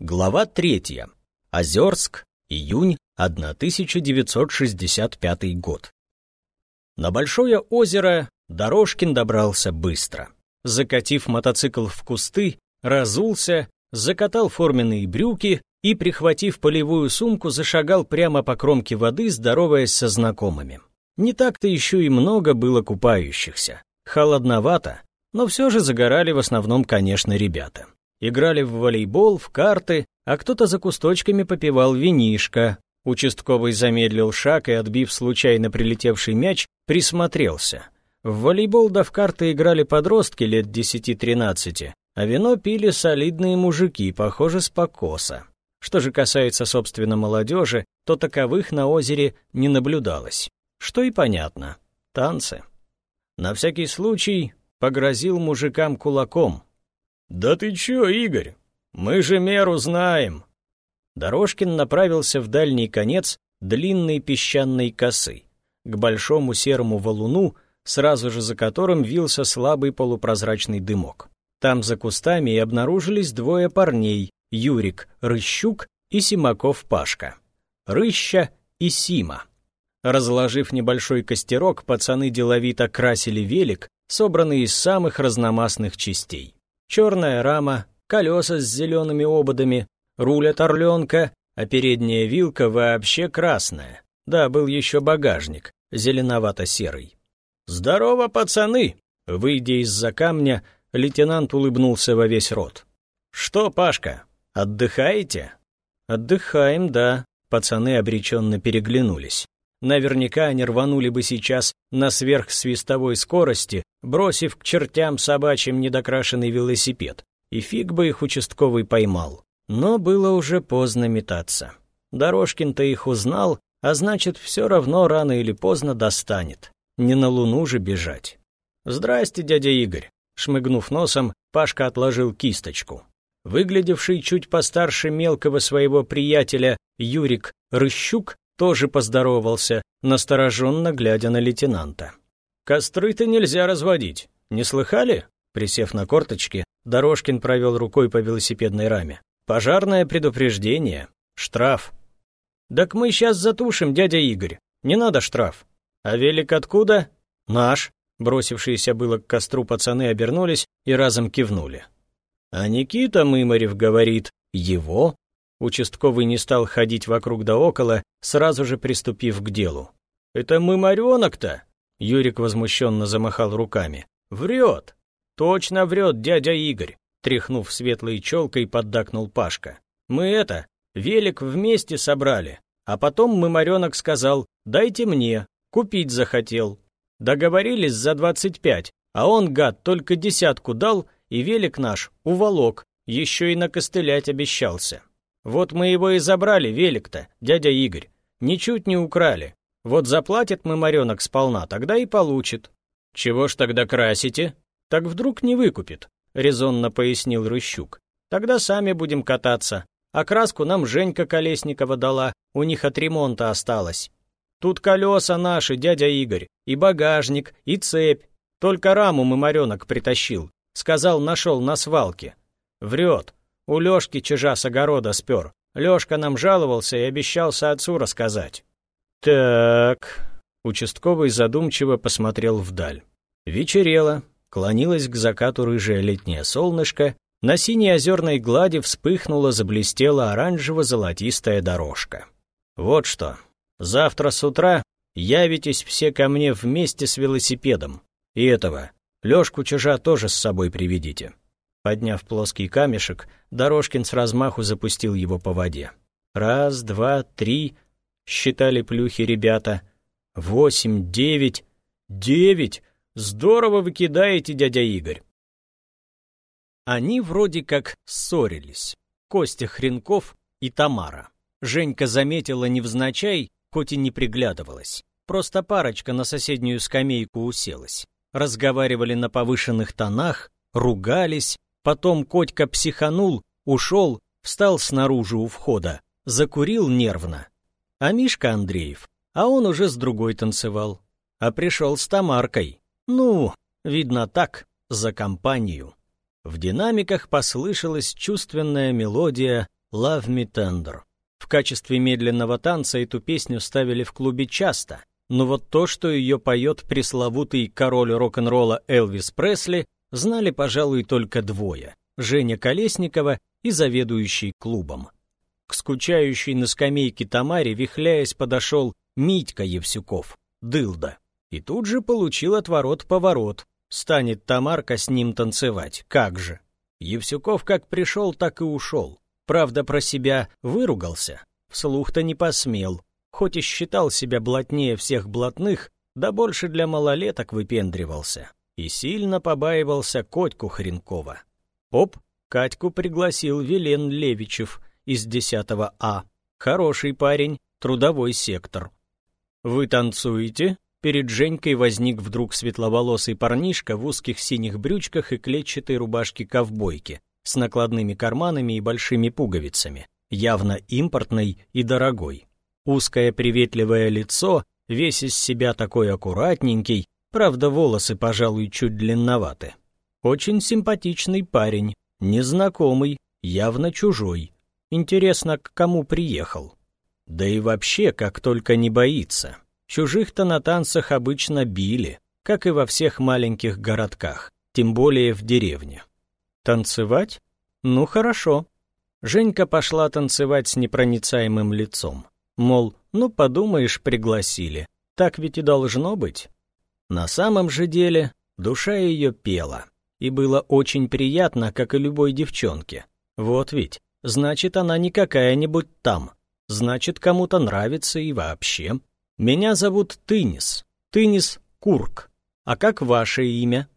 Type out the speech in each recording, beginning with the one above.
Глава третья. Озерск, июнь 1965 год. На Большое озеро Дорожкин добрался быстро. Закатив мотоцикл в кусты, разулся, закатал форменные брюки и, прихватив полевую сумку, зашагал прямо по кромке воды, здороваясь со знакомыми. Не так-то еще и много было купающихся. Холодновато, но все же загорали в основном, конечно, ребята. Играли в волейбол, в карты, а кто-то за кусточками попивал винишко. Участковый замедлил шаг и, отбив случайно прилетевший мяч, присмотрелся. В волейбол да в карты играли подростки лет 10-13, а вино пили солидные мужики, похоже, с покоса. Что же касается, собственно, молодежи, то таковых на озере не наблюдалось. Что и понятно. Танцы. На всякий случай погрозил мужикам кулаком — «Да ты чё, Игорь? Мы же меру знаем!» Дорожкин направился в дальний конец длинной песчаной косы, к большому серому валуну, сразу же за которым вился слабый полупрозрачный дымок. Там за кустами и обнаружились двое парней, Юрик Рыщук и Симаков Пашка. Рыща и Сима. Разложив небольшой костерок, пацаны деловито красили велик, собранный из самых разномастных частей черная рама, колеса с зелеными ободами, руль от орленка, а передняя вилка вообще красная. Да, был еще багажник, зеленовато-серый. «Здорово, пацаны!» Выйдя из-за камня, лейтенант улыбнулся во весь рот. «Что, Пашка, отдыхаете?» «Отдыхаем, да», — пацаны обреченно переглянулись. Наверняка они рванули бы сейчас на сверхсвистовой скорости, бросив к чертям собачьим недокрашенный велосипед. И фиг бы их участковый поймал. Но было уже поздно метаться. Дорожкин-то их узнал, а значит, все равно рано или поздно достанет. Не на Луну же бежать. «Здрасте, дядя Игорь!» Шмыгнув носом, Пашка отложил кисточку. Выглядевший чуть постарше мелкого своего приятеля Юрик Рыщук тоже поздоровался, настороженно глядя на лейтенанта. «Костры-то нельзя разводить. Не слыхали?» Присев на корточки, Дорожкин провел рукой по велосипедной раме. «Пожарное предупреждение. Штраф». «Так мы сейчас затушим, дядя Игорь. Не надо штраф». «А велик откуда?» «Наш». Бросившиеся было к костру пацаны обернулись и разом кивнули. «А Никита Мымарев говорит, его?» Участковый не стал ходить вокруг да около, сразу же приступив к делу. «Это мы моренок-то?» Юрик возмущенно замахал руками. «Врет!» «Точно врет дядя Игорь!» Тряхнув светлой челкой, поддакнул Пашка. «Мы это, велик вместе собрали, а потом мы моренок сказал, дайте мне, купить захотел. Договорились за двадцать пять, а он, гад, только десятку дал, и велик наш уволок, еще и накостылять обещался. Вот мы его и забрали, велик-то, дядя Игорь. Ничуть не украли. Вот заплатит мамаренок сполна, тогда и получит. Чего ж тогда красите? Так вдруг не выкупит, резонно пояснил Рыщук. Тогда сами будем кататься. А краску нам Женька Колесникова дала, у них от ремонта осталось. Тут колеса наши, дядя Игорь, и багажник, и цепь. Только раму мамаренок притащил. Сказал, нашел на свалке. Врет. У Лёшки чижа с огорода спер. Лёшка нам жаловался и обещался отцу рассказать. Так, участковый задумчиво посмотрел вдаль. Вечерело, клонилось к закату рыжее летнее солнышко, на синей озерной глади вспыхнула, заблестела оранжево-золотистая дорожка. Вот что, завтра с утра явитесь все ко мне вместе с велосипедом. И этого, Лёшку чижа тоже с собой приведите. Подняв плоский камешек, Дорожкин с размаху запустил его по воде. Раз, два, три, считали плюхи ребята. Восемь, девять, девять! Здорово вы кидаете, дядя Игорь! Они вроде как ссорились. Костя Хренков и Тамара. Женька заметила невзначай, хоть и не приглядывалась. Просто парочка на соседнюю скамейку уселась. Разговаривали на повышенных тонах, ругались, Потом Котька психанул, ушел, встал снаружи у входа, закурил нервно. А Мишка Андреев, а он уже с другой танцевал. А пришел с Тамаркой. Ну, видно так, за компанию. В динамиках послышалась чувственная мелодия «Love Me Tender». В качестве медленного танца эту песню ставили в клубе часто, но вот то, что ее поет пресловутый король рок-н-ролла Элвис Пресли, знали, пожалуй, только двое — Женя Колесникова и заведующий клубом. К скучающей на скамейке Тамаре, вихляясь, подошел Митька Евсюков, дылда, и тут же получил отворот-поворот. Станет Тамарка с ним танцевать, как же. Евсюков как пришел, так и ушел. Правда, про себя выругался, вслух-то не посмел, хоть и считал себя блатнее всех блатных, да больше для малолеток выпендривался и сильно побаивался Котьку Хренкова. Оп, Катьку пригласил Велен Левичев из 10 А. Хороший парень, трудовой сектор. «Вы танцуете?» Перед Женькой возник вдруг светловолосый парнишка в узких синих брючках и клетчатой рубашке-ковбойке с накладными карманами и большими пуговицами, явно импортной и дорогой. Узкое приветливое лицо, весь из себя такой аккуратненький, правда, волосы, пожалуй, чуть длинноваты. Очень симпатичный парень, незнакомый, явно чужой. Интересно, к кому приехал. Да и вообще, как только не боится. Чужих-то на танцах обычно били, как и во всех маленьких городках, тем более в деревне. Танцевать? Ну хорошо. Женька пошла танцевать с непроницаемым лицом. Мол, ну подумаешь, пригласили. Так ведь и должно быть. На самом же деле душа ее пела. И было очень приятно, как и любой девчонке. Вот ведь, значит, она не какая-нибудь там. Значит, кому-то нравится и вообще. Меня зовут Тынис. Тынис Курк. А как ваше имя?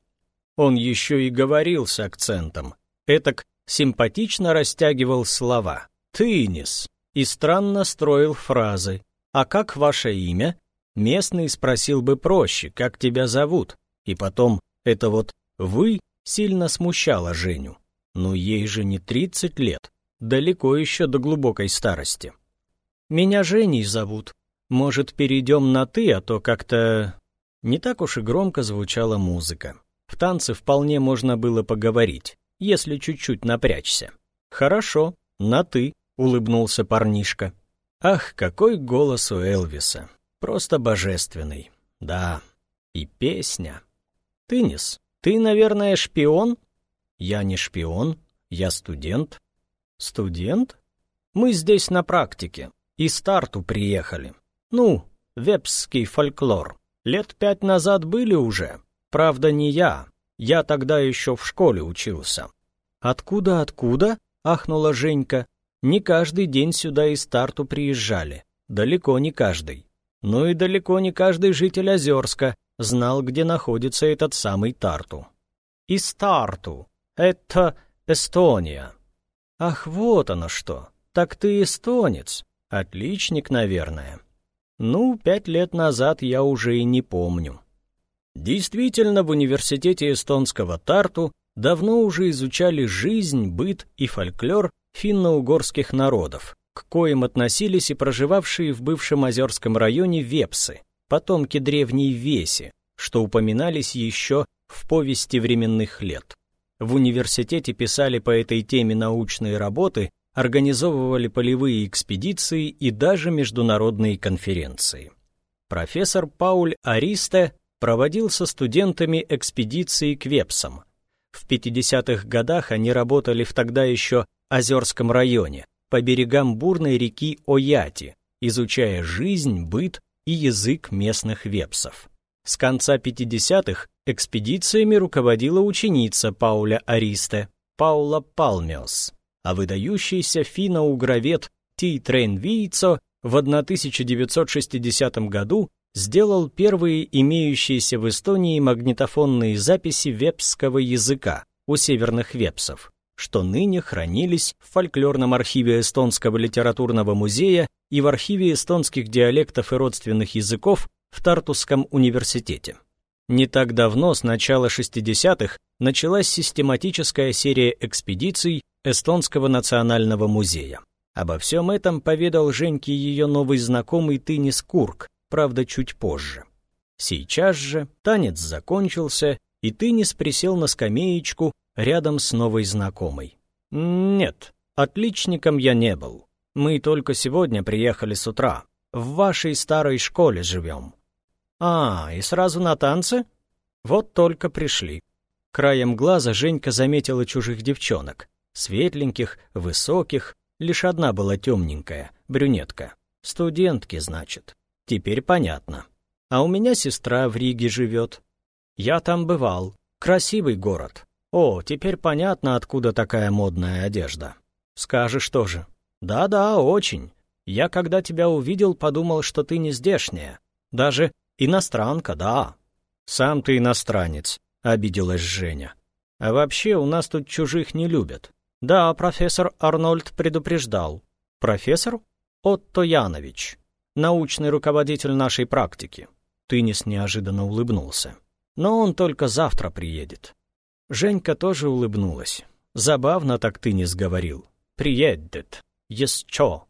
Он еще и говорил с акцентом. Этак симпатично растягивал слова. Тынис и странно строил фразы. «А как ваше имя?» Местный спросил бы проще, как тебя зовут. И потом, это вот «вы» сильно смущало Женю. Но ей же не 30 лет, далеко еще до глубокой старости. «Меня Женей зовут. Может, перейдем на «ты», а то как-то...» Не так уж и громко звучала музыка. В танце вполне можно было поговорить, если чуть-чуть напрячься. «Хорошо, на «ты», улыбнулся парнишка. Ах, какой голос у Элвиса. Просто божественный. Да. И песня. Тынис, ты, наверное, шпион? Я не шпион, я студент. Студент? Мы здесь на практике. И старту приехали. Ну, вепский фольклор. Лет пять назад были уже. Правда, не я. Я тогда еще в школе учился. Откуда, откуда? Ахнула Женька. Не каждый день сюда из Тарту приезжали, далеко не каждый. Ну и далеко не каждый житель Озерска знал, где находится этот самый Тарту. Из Тарту. Это Эстония. Ах, вот оно что. Так ты эстонец. Отличник, наверное. Ну, пять лет назад я уже и не помню. Действительно, в университете эстонского Тарту давно уже изучали жизнь, быт и фольклор финно-угорских народов, к коим относились и проживавшие в бывшем Озерском районе вепсы, потомки древней Веси, что упоминались еще в повести временных лет. В университете писали по этой теме научные работы, организовывали полевые экспедиции и даже международные конференции. Профессор Пауль Аристе проводил со студентами экспедиции к вепсам. В 50-х годах они работали в тогда еще Озерском районе, по берегам бурной реки Ояти, изучая жизнь, быт и язык местных вепсов. С конца 50-х экспедициями руководила ученица Пауля Аристе, Паула Палмеос, а выдающийся финно-угровед Тийт-Рейн Вийтсо в 1960 году сделал первые имеющиеся в Эстонии магнитофонные записи вепского языка у северных вепсов что ныне хранились в фольклорном архиве Эстонского литературного музея и в архиве эстонских диалектов и родственных языков в Тартусском университете. Не так давно, с начала 60-х, началась систематическая серия экспедиций Эстонского национального музея. Обо всем этом поведал Женьке ее новый знакомый Тынис Курк, правда, чуть позже. Сейчас же танец закончился, и Тынис присел на скамеечку рядом с новой знакомой. «Нет, Отличником я не был. Мы только сегодня приехали с утра. В вашей старой школе живем. А, и сразу на танцы? Вот только пришли. Краем глаза Женька заметила чужих девчонок. Светленьких, высоких, лишь одна была темненькая, брюнетка. Студентки, значит. Теперь понятно. А у меня сестра в Риге живет. Я там бывал. Красивый город. О, теперь понятно, откуда такая модная одежда. Скажешь тоже. Да-да, очень. Я, когда тебя увидел, подумал, что ты не здешняя. Даже иностранка, да. Сам ты иностранец, обиделась Женя. А вообще у нас тут чужих не любят. Да, профессор Арнольд предупреждал. Профессор? Отто Янович, научный руководитель нашей практики. Тынис неожиданно улыбнулся. Но он только завтра приедет. Женька тоже улыбнулась. Забавно так Тынис говорил. «Приедет. Еще».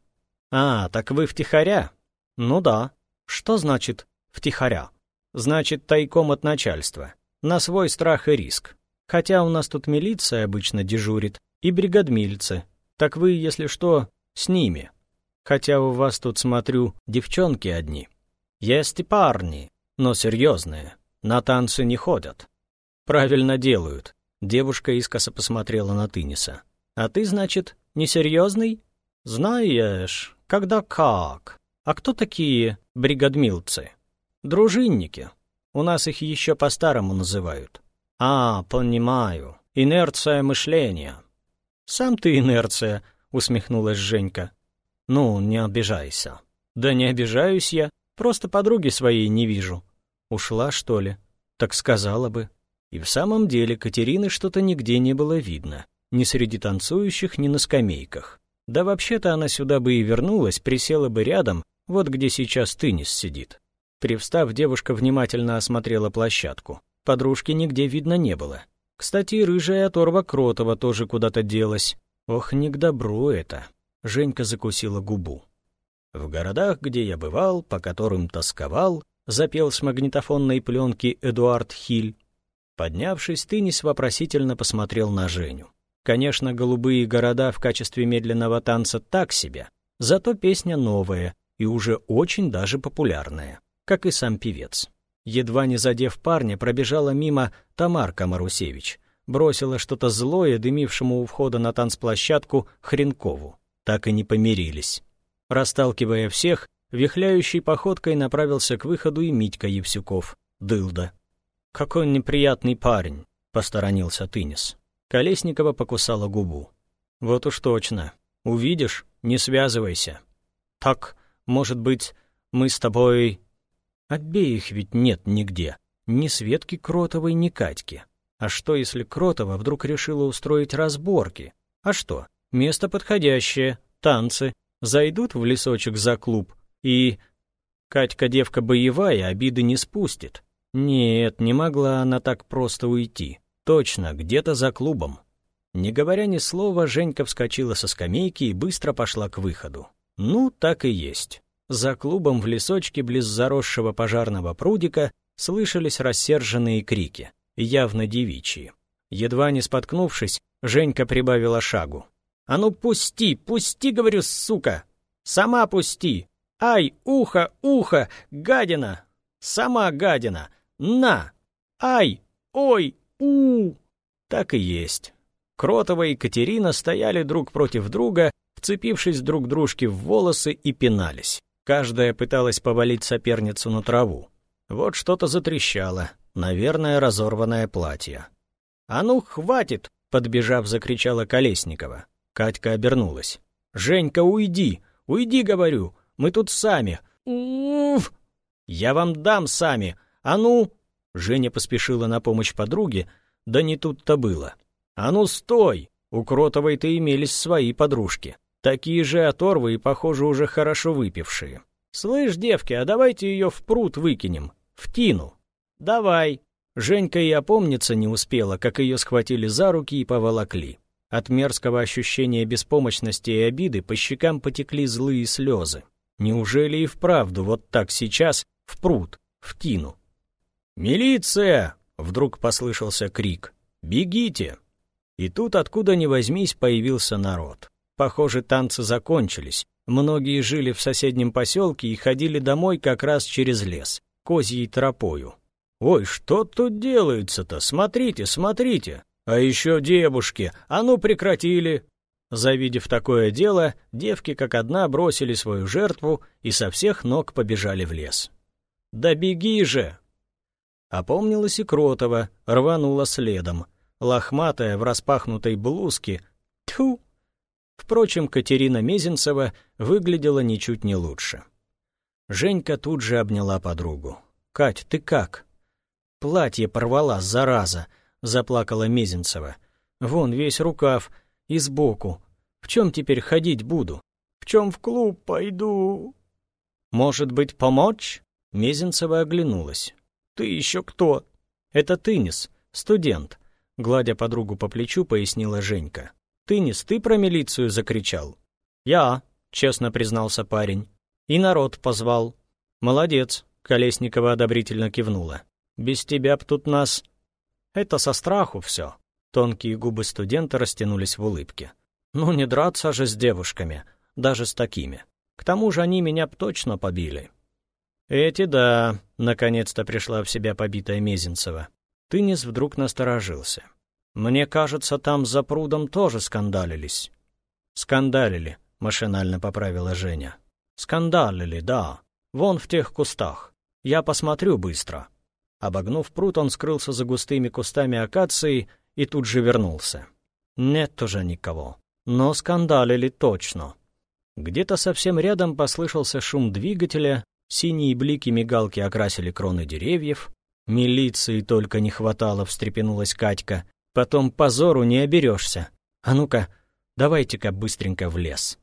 «А, так вы втихаря?» «Ну да. Что значит «втихаря»?» «Значит, тайком от начальства. На свой страх и риск. Хотя у нас тут милиция обычно дежурит, и бригадмильцы. Так вы, если что, с ними. Хотя у вас тут, смотрю, девчонки одни. Есть и парни, но серьезные. На танцы не ходят. Правильно делают. Девушка искоса посмотрела на Тыниса. А ты, значит, несерьезный? Знаешь, когда как. А кто такие бригадмилцы? Дружинники. У нас их еще по-старому называют. А, понимаю. Инерция мышления. Сам ты инерция, усмехнулась Женька. Ну, не обижайся. Да не обижаюсь я, просто подруги своей не вижу. Ушла, что ли? Так сказала бы. И в самом деле Катерины что-то нигде не было видно. Ни среди танцующих, ни на скамейках. Да вообще-то она сюда бы и вернулась, присела бы рядом, вот где сейчас Тынис сидит. Привстав, девушка внимательно осмотрела площадку. Подружки нигде видно не было. Кстати, рыжая оторва Кротова тоже куда-то делась. Ох, не к добру это. Женька закусила губу. В городах, где я бывал, по которым тосковал, запел с магнитофонной пленки Эдуард Хиль. Поднявшись, Тынис вопросительно посмотрел на Женю. Конечно, голубые города в качестве медленного танца так себе, зато песня новая и уже очень даже популярная, как и сам певец. Едва не задев парня, пробежала мимо Тамарка Марусевич, бросила что-то злое дымившему у входа на танцплощадку Хренкову. Так и не помирились. Расталкивая всех, вихляющей походкой направился к выходу и Митька Евсюков, дылда. «Какой неприятный парень», — посторонился Тынис. Колесникова покусала губу. «Вот уж точно. Увидишь, не связывайся. Так, может быть, мы с тобой...» Обеих ведь нет нигде. Ни Светки Кротовой, ни Катьки. А что, если Кротова вдруг решила устроить разборки? А что? Место подходящее, танцы. Зайдут в лесочек за клуб и... Катька девка боевая, обиды не спустит. Нет, не могла она так просто уйти. Точно, где-то за клубом. Не говоря ни слова, Женька вскочила со скамейки и быстро пошла к выходу. Ну, так и есть. За клубом в лесочке близ заросшего пожарного прудика слышались рассерженные крики, явно девичьи. Едва не споткнувшись, Женька прибавила шагу. «А ну пусти, пусти, говорю, сука! Сама пусти! Ай, ухо, ухо, гадина! Сама гадина! На! Ай, ой, у Так и есть. Кротова и Катерина стояли друг против друга, вцепившись друг дружке в волосы и пинались. Каждая пыталась повалить соперницу на траву. Вот что-то затрещало, наверное, разорванное платье. «А ну, хватит!» — подбежав, закричала Колесникова. Катька обернулась. «Женька, уйди! Уйди, говорю! Мы тут сами! Уф! Я вам дам сами! А ну!» Женя поспешила на помощь подруге, да не тут-то было. «А ну, стой! У Кротовой-то имелись свои подружки. Такие же оторвы и, похоже, уже хорошо выпившие. «Слышь, девки, а давайте ее в пруд выкинем. В тину». «Давай». Женька и опомниться не успела, как ее схватили за руки и поволокли. От мерзкого ощущения беспомощности и обиды по щекам потекли злые слезы. Неужели и вправду вот так сейчас в пруд, в тину? «Милиция!» — вдруг послышался крик. «Бегите!» И тут, откуда ни возьмись, появился народ. Похоже, танцы закончились. Многие жили в соседнем поселке и ходили домой как раз через лес, козьей тропою. «Ой, что тут делается-то? Смотрите, смотрите! А еще девушки! А ну прекратили!» Завидев такое дело, девки как одна бросили свою жертву и со всех ног побежали в лес. «Да беги же!» Опомнилась и Кротова, рванула следом. Лохматая в распахнутой блузке. Тьфу! Впрочем, Катерина Мезенцева выглядела ничуть не лучше. Женька тут же обняла подругу. «Кать, ты как?» «Платье порвала, зараза!» — заплакала Мезенцева. «Вон весь рукав и сбоку. В чем теперь ходить буду? В чем в клуб пойду?» «Может быть, помочь?» Мезенцева оглянулась. «Ты еще кто?» «Это Тынис, студент», — гладя подругу по плечу, пояснила Женька. «Тынис, ты про милицию закричал?» «Я», — честно признался парень. «И народ позвал». «Молодец», — Колесникова одобрительно кивнула. «Без тебя б тут нас...» «Это со страху все». Тонкие губы студента растянулись в улыбке. «Ну не драться же с девушками, даже с такими. К тому же они меня б точно побили». «Эти да», — наконец-то пришла в себя побитая Мезенцева. Тынис вдруг насторожился. «Мне кажется, там за прудом тоже скандалились». «Скандалили», — машинально поправила Женя. «Скандалили, да. Вон в тех кустах. Я посмотрю быстро». Обогнув пруд, он скрылся за густыми кустами акации и тут же вернулся. «Нет уже никого. Но скандалили точно». Где-то совсем рядом послышался шум двигателя, Синие блики мигалки окрасили кроны деревьев. Милиции только не хватало, встрепенулась Катька. Потом позору не оберешься. А ну-ка, давайте-ка быстренько в лес.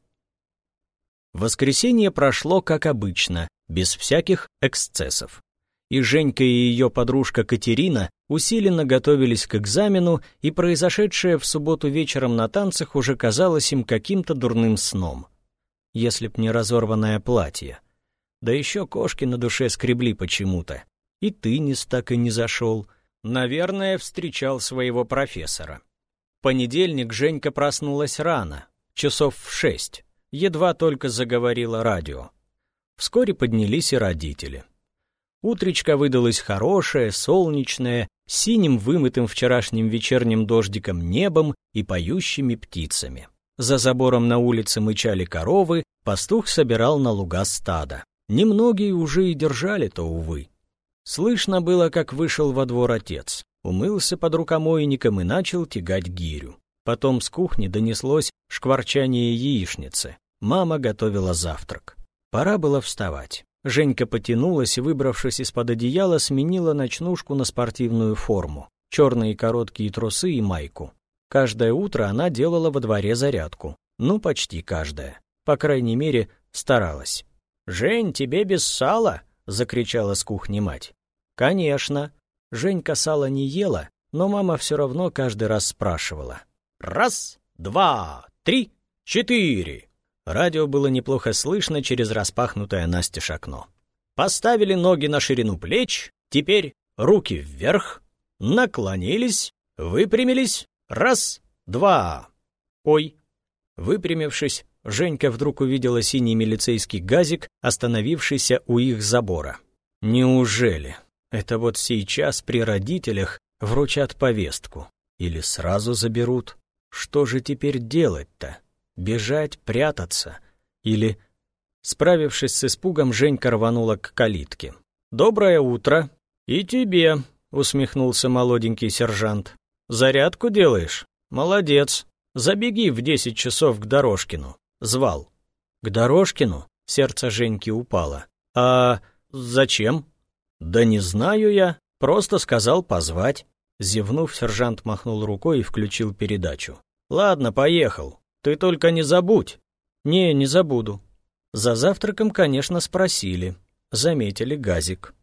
Воскресенье прошло как обычно, без всяких эксцессов. И Женька и ее подружка Катерина усиленно готовились к экзамену, и произошедшее в субботу вечером на танцах уже казалось им каким-то дурным сном. Если б не разорванное платье — да еще кошки на душе скребли почему-то. И Тынис так и не зашел. Наверное, встречал своего профессора. В понедельник Женька проснулась рано, часов в шесть. Едва только заговорила радио. Вскоре поднялись и родители. Утречка выдалось хорошее, солнечное, синим вымытым вчерашним вечерним дождиком небом и поющими птицами. За забором на улице мычали коровы, пастух собирал на луга стада. Немногие уже и держали-то, увы. Слышно было, как вышел во двор отец, умылся под рукомойником и начал тягать гирю. Потом с кухни донеслось шкварчание яичницы. Мама готовила завтрак. Пора было вставать. Женька потянулась и, выбравшись из-под одеяла, сменила ночнушку на спортивную форму, черные короткие трусы и майку. Каждое утро она делала во дворе зарядку. Ну, почти каждое. По крайней мере, старалась. «Жень, тебе без сала?» — закричала с кухни мать. «Конечно». Женька сала не ела, но мама все равно каждый раз спрашивала. «Раз, два, три, четыре!» Радио было неплохо слышно через распахнутое настежь окно. Поставили ноги на ширину плеч, теперь руки вверх, наклонились, выпрямились. Раз, два. Ой. Выпрямившись, Женька вдруг увидела синий милицейский газик, остановившийся у их забора. Неужели? Это вот сейчас при родителях вручат повестку. Или сразу заберут. Что же теперь делать-то? Бежать, прятаться? Или... Справившись с испугом, Женька рванула к калитке. «Доброе утро!» «И тебе!» — усмехнулся молоденький сержант. «Зарядку делаешь? Молодец! Забеги в десять часов к Дорожкину звал. К Дорожкину сердце Женьки упало. «А зачем?» «Да не знаю я, просто сказал позвать». Зевнув, сержант махнул рукой и включил передачу. «Ладно, поехал. Ты только не забудь». «Не, не забуду». За завтраком, конечно, спросили. Заметили газик.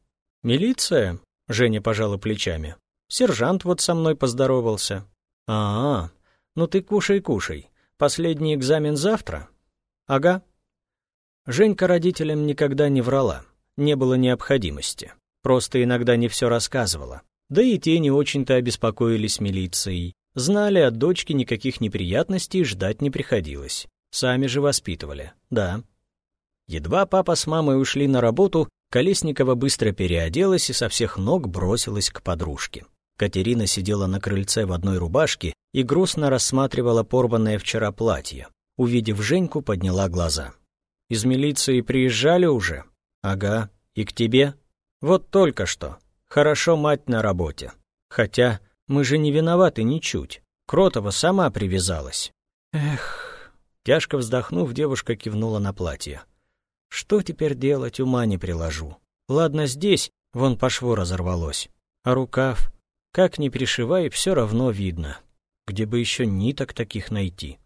«Милиция?» — Женя пожала плечами. «Сержант вот со мной поздоровался». «А, -а ну ты кушай, кушай. Последний экзамен завтра? Ага. Женька родителям никогда не врала. Не было необходимости. Просто иногда не все рассказывала. Да и те не очень-то обеспокоились милицией. Знали, от дочки никаких неприятностей ждать не приходилось. Сами же воспитывали, да. Едва папа с мамой ушли на работу, Колесникова быстро переоделась и со всех ног бросилась к подружке. Катерина сидела на крыльце в одной рубашке и грустно рассматривала порванное вчера платье. Увидев Женьку, подняла глаза. «Из милиции приезжали уже?» «Ага. И к тебе?» «Вот только что. Хорошо мать на работе. Хотя мы же не виноваты ничуть. Кротова сама привязалась». «Эх...» Тяжко вздохнув, девушка кивнула на платье. «Что теперь делать, ума не приложу. Ладно, здесь, вон по шву разорвалось. А рукав? Как ни пришивай, все равно видно. Где бы еще ниток таких найти?»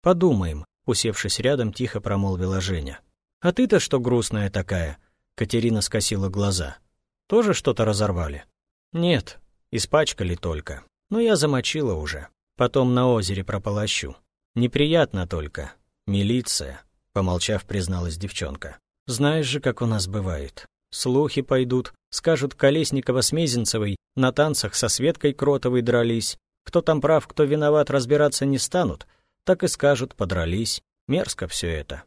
«Подумаем», — усевшись рядом, тихо промолвила Женя. «А ты-то что грустная такая?» Катерина скосила глаза. «Тоже что-то разорвали?» «Нет, испачкали только. Но я замочила уже. Потом на озере прополощу. Неприятно только. Милиция», — помолчав, призналась девчонка. «Знаешь же, как у нас бывает. Слухи пойдут, скажут Колесникова с Мезенцевой, на танцах со Светкой Кротовой дрались. Кто там прав, кто виноват, разбираться не станут, так и скажут, подрались. Мерзко все это.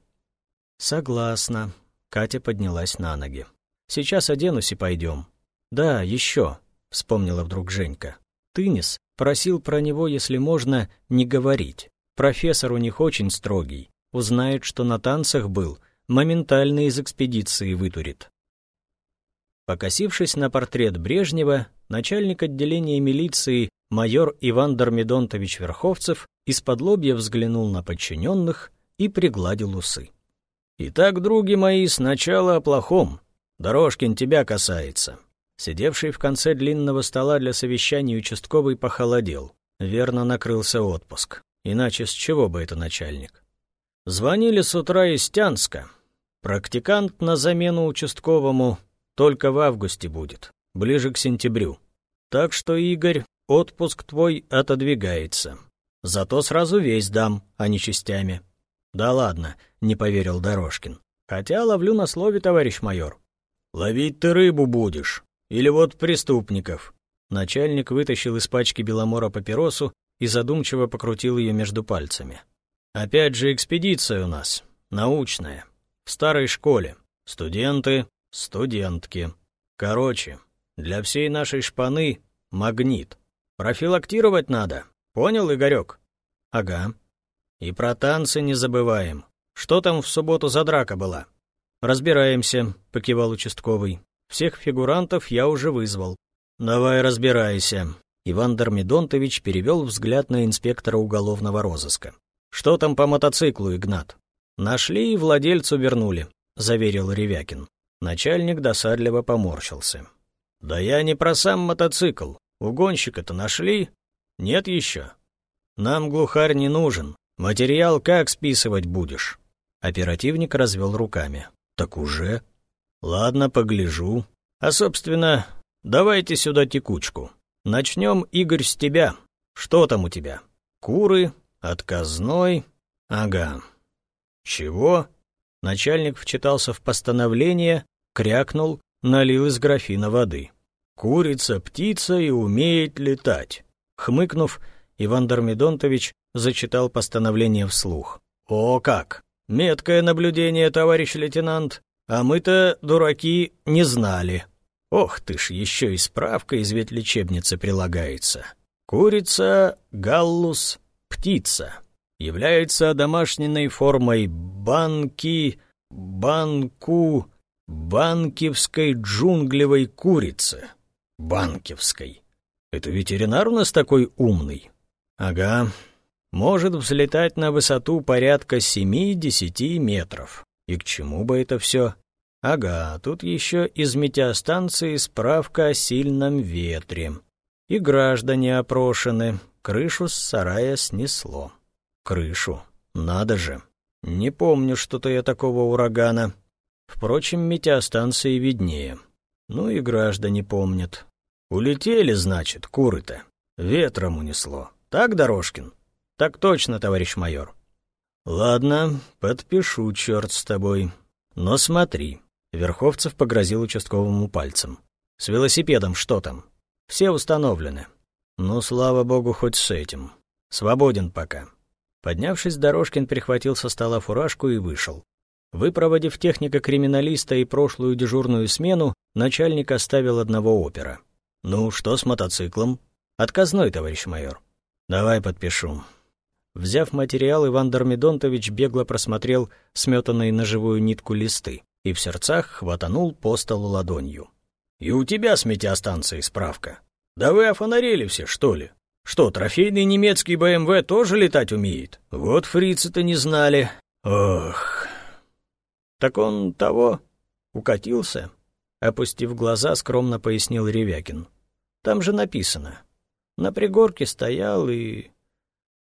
Согласна. Катя поднялась на ноги. Сейчас оденусь и пойдем. Да, еще, вспомнила вдруг Женька. Тынис просил про него, если можно, не говорить. Профессор у них очень строгий. Узнает, что на танцах был, моментально из экспедиции вытурит. Покосившись на портрет Брежнева, начальник отделения милиции майор Иван Дормидонтович Верховцев из-под лобья взглянул на подчиненных и пригладил усы. «Итак, други мои, сначала о плохом. Дорожкин тебя касается». Сидевший в конце длинного стола для совещаний участковый похолодел. Верно накрылся отпуск. Иначе с чего бы это начальник? Звонили с утра из Тянска. Практикант на замену участковому только в августе будет, ближе к сентябрю. Так что, Игорь, отпуск твой отодвигается. Зато сразу весь дам, а не частями. Да ладно, не поверил Дорожкин. Хотя ловлю на слове, товарищ майор. Ловить ты рыбу будешь. Или вот преступников. Начальник вытащил из пачки Беломора папиросу и задумчиво покрутил ее между пальцами. Опять же экспедиция у нас. Научная. В старой школе. Студенты, студентки. Короче, для всей нашей шпаны магнит. Профилактировать надо. Понял, Игорек? Ага. И про танцы не забываем. Что там в субботу за драка была? Разбираемся, покивал участковый. Всех фигурантов я уже вызвал. Давай разбирайся. Иван Дормидонтович перевел взгляд на инспектора уголовного розыска. Что там по мотоциклу, Игнат? Нашли и владельцу вернули, заверил Ревякин. Начальник досадливо поморщился. Да я не про сам мотоцикл. Угонщика-то нашли, нет еще. Нам глухарь не нужен. Материал как списывать будешь? Оперативник развел руками. Так уже. Ладно, погляжу. А, собственно, давайте сюда текучку. Начнем, Игорь, с тебя. Что там у тебя? Куры, отказной. Ага. Чего? Начальник вчитался в постановление, крякнул, налил из графина воды. Курица, птица и умеет летать. Хмыкнув, Иван Дормидонтович зачитал постановление вслух. «О как! Меткое наблюдение, товарищ лейтенант, а мы-то, дураки, не знали. Ох ты ж, еще и справка из ветлечебницы прилагается. Курица, галлус, птица. Является домашней формой банки, банку, банкивской джунглевой курицы. Банкивской. Это ветеринар у нас такой умный? Ага. Может взлетать на высоту порядка семи-десяти метров. И к чему бы это все? Ага, тут еще из метеостанции справка о сильном ветре. И граждане опрошены. Крышу с сарая снесло. Крышу. Надо же. Не помню что-то я такого урагана. Впрочем, метеостанции виднее. Ну и граждане помнят. Улетели, значит, куры-то. Ветром унесло. Так, Дорожкин? Так точно, товарищ майор. Ладно, подпишу, черт с тобой. Но смотри. Верховцев погрозил участковому пальцем. С велосипедом что там? Все установлены. Ну, слава богу, хоть с этим. Свободен пока. Поднявшись, Дорожкин перехватил со стола фуражку и вышел. Выпроводив техника-криминалиста и прошлую дежурную смену, начальник оставил одного опера. «Ну, что с мотоциклом?» «Отказной, товарищ майор». «Давай подпишу». Взяв материал, Иван Дормидонтович бегло просмотрел сметанные на живую нитку листы и в сердцах хватанул по столу ладонью. «И у тебя с метеостанцией справка. Да вы офонарели все, что ли? Что, трофейный немецкий БМВ тоже летать умеет? Вот фрицы-то не знали. Ох...» «Так он того...» «Укатился?» Опустив глаза, скромно пояснил Ревякин. «Там же написано. На пригорке стоял и...»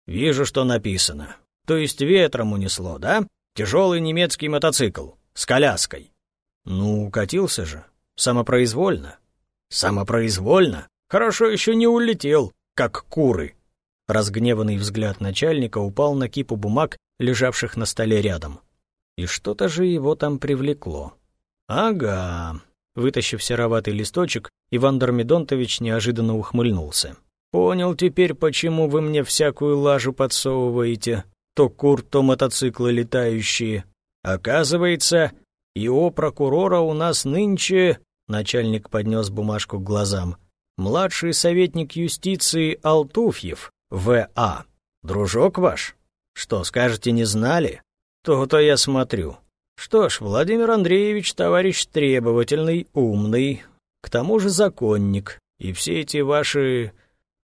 «Вижу, что написано. То есть ветром унесло, да? Тяжелый немецкий мотоцикл. С коляской». «Ну, укатился же. Самопроизвольно». «Самопроизвольно? Хорошо еще не улетел, как куры». Разгневанный взгляд начальника упал на кипу бумаг, лежавших на столе рядом. И что-то же его там привлекло. «Ага». Вытащив сероватый листочек, Иван Дормидонтович неожиданно ухмыльнулся. «Понял теперь, почему вы мне всякую лажу подсовываете. То кур, то мотоциклы летающие. Оказывается, и о прокурора у нас нынче...» Начальник поднес бумажку к глазам. «Младший советник юстиции Алтуфьев, В.А. Дружок ваш? Что, скажете, не знали? То-то я смотрю. Что ж, Владимир Андреевич товарищ требовательный, умный, к тому же законник, и все эти ваши...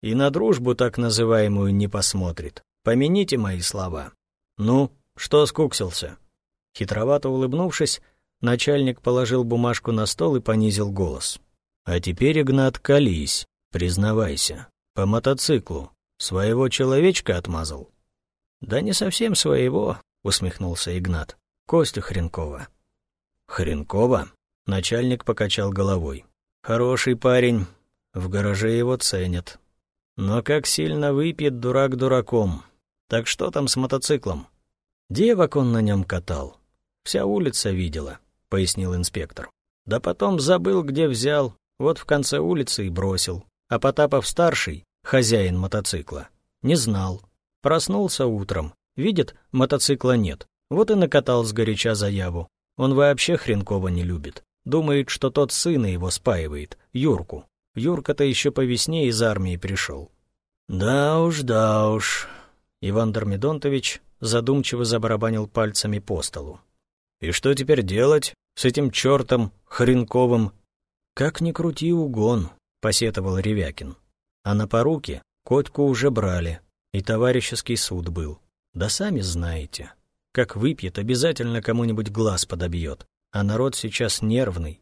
и на дружбу так называемую не посмотрит. Помяните мои слова. Ну, что скуксился?» Хитровато улыбнувшись, начальник положил бумажку на стол и понизил голос. «А теперь, Игнат, колись, признавайся. По мотоциклу. Своего человечка отмазал?» «Да не совсем своего», — усмехнулся Игнат. «Костю Хренкова». «Хренкова?» — начальник покачал головой. «Хороший парень. В гараже его ценят. Но как сильно выпьет дурак дураком. Так что там с мотоциклом?» Девок он на нем катал. Вся улица видела, — пояснил инспектор. Да потом забыл, где взял, вот в конце улицы и бросил. А Потапов-старший, хозяин мотоцикла, не знал. Проснулся утром, видит, мотоцикла нет. Вот и накатал сгоряча заяву. Он вообще Хренкова не любит. Думает, что тот сына его спаивает, Юрку. Юрка-то еще по весне из армии пришел. «Да уж, да уж», Иван Дормидонтович задумчиво забарабанил пальцами по столу. «И что теперь делать с этим чертом Хренковым?» «Как ни крути угон», — посетовал Ревякин. «А на поруки Котьку уже брали, и товарищеский суд был. Да сами знаете, как выпьет, обязательно кому-нибудь глаз подобьет, а народ сейчас нервный».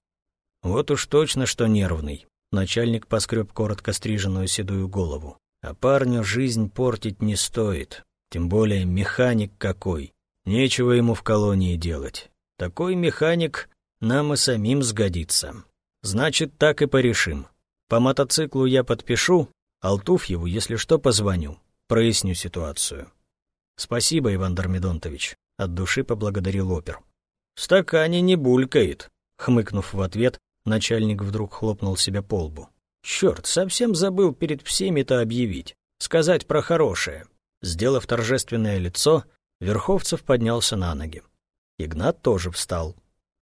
«Вот уж точно, что нервный», — начальник поскреб коротко стриженную седую голову. А парню жизнь портить не стоит, тем более механик какой. Нечего ему в колонии делать. Такой механик нам и самим сгодится. Значит, так и порешим. По мотоциклу я подпишу, Алтуфьеву, если что, позвоню. Проясню ситуацию. Спасибо, Иван Дормидонтович. От души поблагодарил опер. В стакане не булькает. Хмыкнув в ответ, начальник вдруг хлопнул себя по лбу. Черт, совсем забыл перед всеми-то объявить. Сказать про хорошее. Сделав торжественное лицо, Верховцев поднялся на ноги. Игнат тоже встал.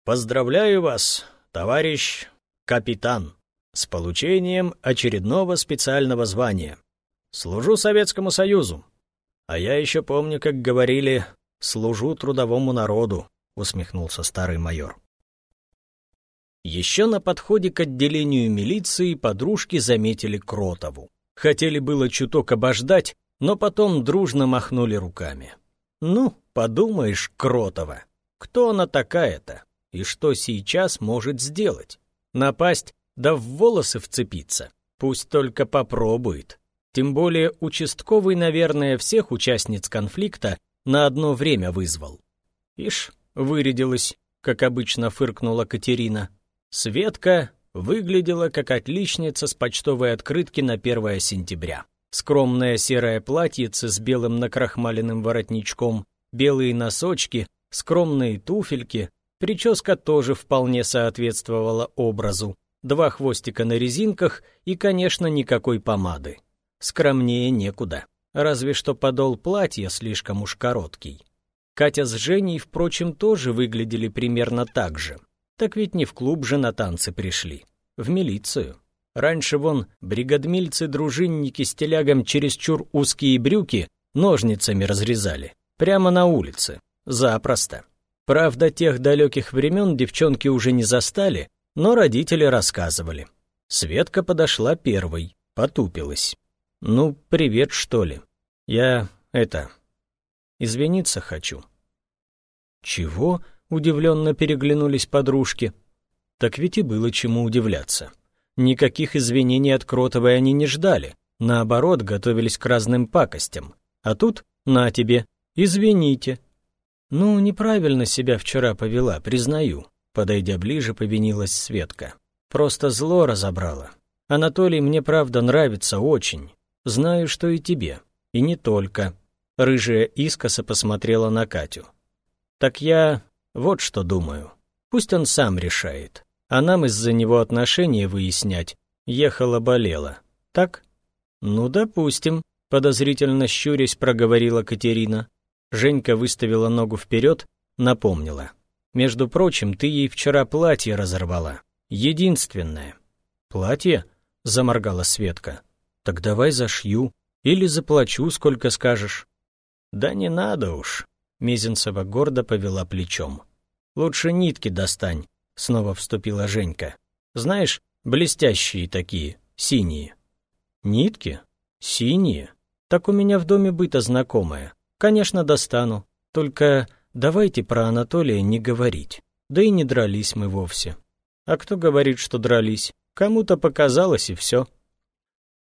«Поздравляю вас, товарищ капитан, с получением очередного специального звания. Служу Советскому Союзу. А я еще помню, как говорили, служу трудовому народу», — усмехнулся старый майор. Еще на подходе к отделению милиции подружки заметили Кротову. Хотели было чуток обождать, но потом дружно махнули руками. «Ну, подумаешь, Кротова, кто она такая-то? И что сейчас может сделать? Напасть, да в волосы вцепиться? Пусть только попробует. Тем более участковый, наверное, всех участниц конфликта на одно время вызвал. Ишь, вырядилась, как обычно фыркнула Катерина. Светка выглядела как отличница с почтовой открытки на 1 сентября. Скромное серое платьице с белым накрахмаленным воротничком, белые носочки, скромные туфельки. Прическа тоже вполне соответствовала образу. Два хвостика на резинках и, конечно, никакой помады. Скромнее некуда. разве что подол платья слишком уж короткий. Катя с Женей, впрочем, тоже выглядели примерно так же. Так ведь не в клуб же на танцы пришли, в милицию. Раньше вон бригадмильцы-дружинники с телягом чересчур узкие брюки ножницами разрезали. Прямо на улице. Запросто. Правда, тех далеких времен девчонки уже не застали, но родители рассказывали. Светка подошла первой, потупилась. «Ну, привет, что ли? Я, это, извиниться хочу». «Чего?» — удивленно переглянулись подружки. Так ведь и было чему удивляться. Никаких извинений от Кротовой они не ждали, наоборот, готовились к разным пакостям. А тут, на тебе, извините. Ну, неправильно себя вчера повела, признаю. Подойдя ближе, повинилась Светка. Просто зло разобрала. Анатолий мне правда нравится очень. Знаю, что и тебе. И не только. Рыжая искоса посмотрела на Катю. Так я вот что думаю. Пусть он сам решает. А нам из-за него отношения выяснять. Ехала-болела. Так? Ну, допустим. Подозрительно щурясь проговорила Катерина. Женька выставила ногу вперед, напомнила. Между прочим, ты ей вчера платье разорвала. Единственное. Платье? Заморгала Светка. Так давай зашью. Или заплачу, сколько скажешь. Да не надо уж. Мезенцева гордо повела плечом. Лучше нитки достань. Снова вступила Женька. Знаешь, блестящие такие, синие. Нитки? Синие? Так у меня в доме быта знакомая. Конечно, достану. Только Давайте про Анатолия не говорить. Да и не дрались мы вовсе. А кто говорит, что дрались? Кому-то показалось, и все.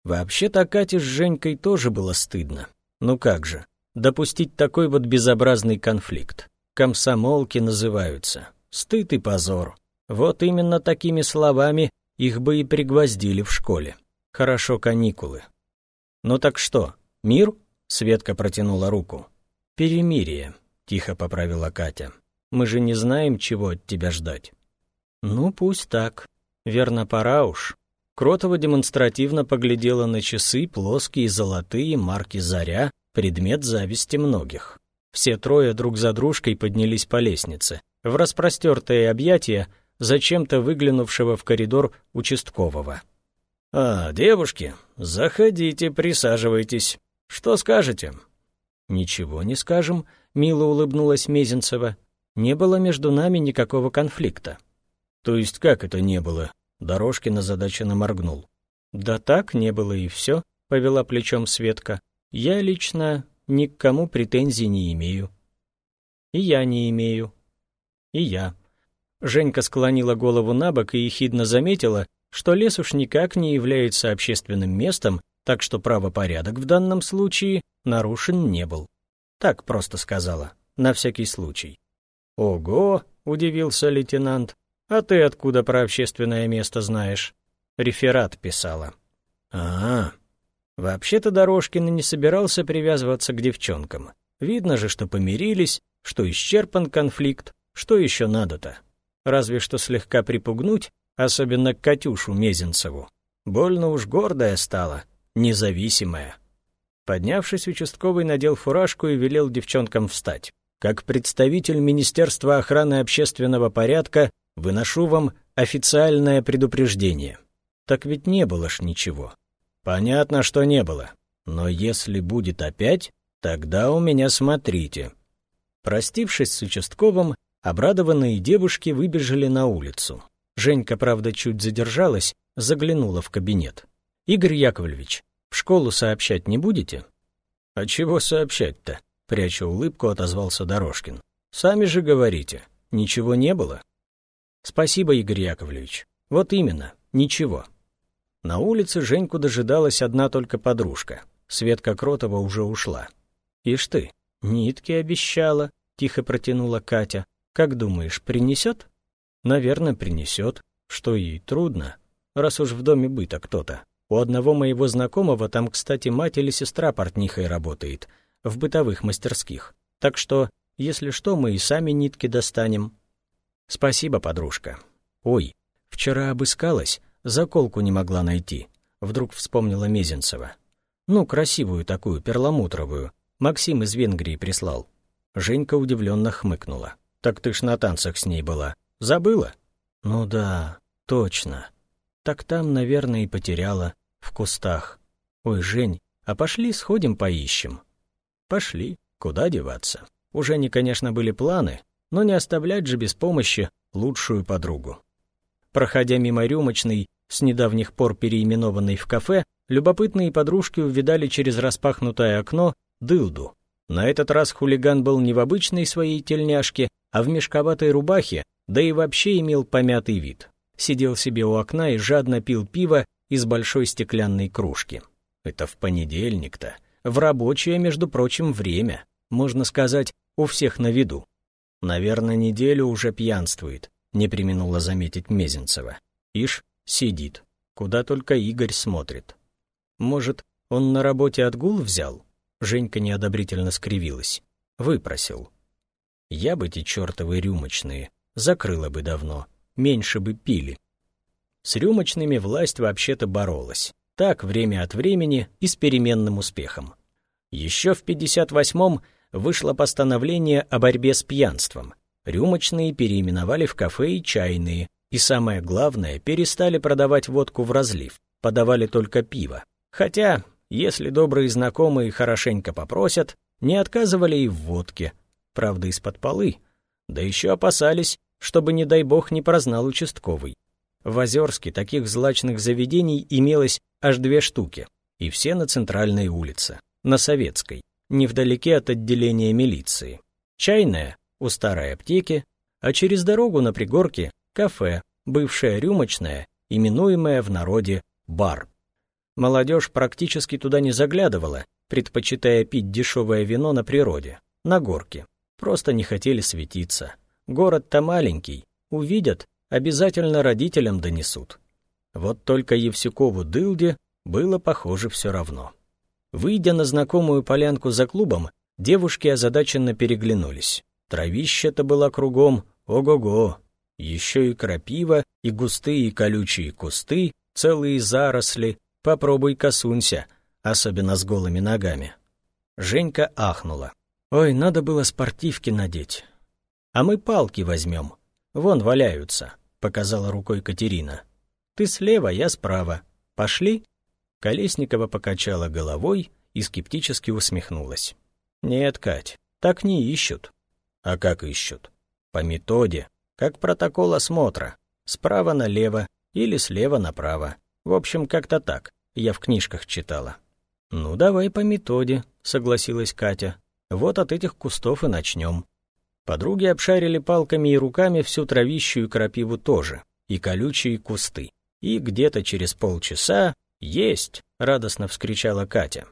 Вообще-то Кате с Женькой тоже было стыдно. Ну как же, допустить такой вот безобразный конфликт. Комсомолки называются. Стыд и позор. Вот именно такими словами их бы и пригвоздили в школе. Хорошо каникулы. Ну так что, мир? Светка протянула руку. Перемирие тихо поправила Катя. Мы же не знаем, чего от тебя ждать. Ну, пусть так. Верно, пора уж. Кротова демонстративно поглядела на часы, плоские, золотые, марки «Заря», предмет зависти многих. Все трое друг за дружкой поднялись по лестнице, в распростертое объятия зачем-то выглянувшего в коридор участкового. «А, девушки, заходите, присаживайтесь. Что скажете?» «Ничего не скажем», — мило улыбнулась Мезенцева. «Не было между нами никакого конфликта». «То есть как это не было?» Дорожкин озадаченно моргнул. «Да так, не было и все», — повела плечом Светка. «Я лично ни к кому претензий не имею». «И я не имею». «И я». Женька склонила голову на бок и ехидно заметила, что лес уж никак не является общественным местом, так что правопорядок в данном случае нарушен не был. Так просто сказала, на всякий случай. «Ого!» — удивился лейтенант. «А ты откуда про общественное место знаешь?» Реферат писала. «А, -а. Вообще-то Дорожкин не собирался привязываться к девчонкам. Видно же, что помирились, что исчерпан конфликт, что еще надо-то? Разве что слегка припугнуть, особенно Катюшу Мезенцеву. Больно уж гордая стала, независимая. Поднявшись, участковый надел фуражку и велел девчонкам встать. Как представитель Министерства охраны общественного порядка выношу вам официальное предупреждение. Так ведь не было ж ничего. Понятно, что не было. Но если будет опять, тогда у меня смотрите. Простившись с участковым, обрадованные девушки выбежали на улицу. Женька, правда, чуть задержалась, заглянула в кабинет. «Игорь Яковлевич, в школу сообщать не будете? А чего сообщать-то? Пряча улыбку, отозвался Дорожкин. Сами же говорите, ничего не было. Спасибо, Игорь Яковлевич. Вот именно, ничего. На улице Женьку дожидалась одна только подружка. Светка Кротова уже ушла. Ишь ты, нитки обещала, тихо протянула Катя. Как думаешь, принесет? Наверное, принесет. Что ей трудно, раз уж в доме быта кто-то. У одного моего знакомого там, кстати, мать или сестра портнихой работает, в бытовых мастерских. Так что, если что, мы и сами нитки достанем. Спасибо, подружка. Ой, вчера обыскалась, заколку не могла найти. Вдруг вспомнила Мезенцева. Ну, красивую такую, перламутровую. Максим из Венгрии прислал. Женька удивленно хмыкнула. «Так ты ж на танцах с ней была. Забыла?» «Ну да, точно. Так там, наверное, и потеряла. В кустах. Ой, Жень, а пошли сходим поищем?» «Пошли. Куда деваться?» Уже не, конечно, были планы, но не оставлять же без помощи лучшую подругу. Проходя мимо рюмочной, с недавних пор переименованной в кафе, любопытные подружки увидали через распахнутое окно дылду. На этот раз хулиган был не в обычной своей тельняшке, а в мешковатой рубахе, да и вообще имел помятый вид. Сидел себе у окна и жадно пил пиво из большой стеклянной кружки. Это в понедельник-то, в рабочее, между прочим, время, можно сказать, у всех на виду. Наверное, неделю уже пьянствует, не применула заметить Мезенцева. Ишь, сидит, куда только Игорь смотрит. Может, он на работе отгул взял? Женька неодобрительно скривилась. Выпросил. Я бы эти чертовы рюмочные закрыла бы давно, меньше бы пили. С рюмочными власть вообще-то боролась. Так, время от времени и с переменным успехом. Еще в 58-м вышло постановление о борьбе с пьянством. Рюмочные переименовали в кафе и чайные, и самое главное, перестали продавать водку в разлив, подавали только пиво. Хотя, если добрые знакомые хорошенько попросят, не отказывали и в водке, правда, из-под полы, да еще опасались, чтобы, не дай бог, не прознал участковый. В Озерске таких злачных заведений имелось аж две штуки, и все на центральной улице, на Советской, невдалеке от отделения милиции. Чайная у старой аптеки, а через дорогу на пригорке кафе, бывшая рюмочная, именуемая в народе бар. Молодежь практически туда не заглядывала, предпочитая пить дешевое вино на природе, на горке. Просто не хотели светиться. Город-то маленький, увидят, обязательно родителям донесут. Вот только Евсюкову Дылде было, похоже, все равно. Выйдя на знакомую полянку за клубом, девушки озадаченно переглянулись. Травища-то была кругом, ого-го. Еще и крапива, и густые колючие кусты, целые заросли, попробуй косунься, особенно с голыми ногами. Женька ахнула. «Ой, надо было спортивки надеть. А мы палки возьмем. Вон валяются», — показала рукой Катерина. «Ты слева, я справа. Пошли?» Колесникова покачала головой и скептически усмехнулась. «Нет, Кать, так не ищут». «А как ищут?» «По методе, как протокол осмотра. Справа налево или слева направо. В общем, как-то так, я в книжках читала». «Ну, давай по методе», — согласилась Катя. «Вот от этих кустов и начнем». Подруги обшарили палками и руками всю травищу и крапиву тоже, и колючие кусты. И где-то через полчаса «Есть!» — радостно вскричала Катя.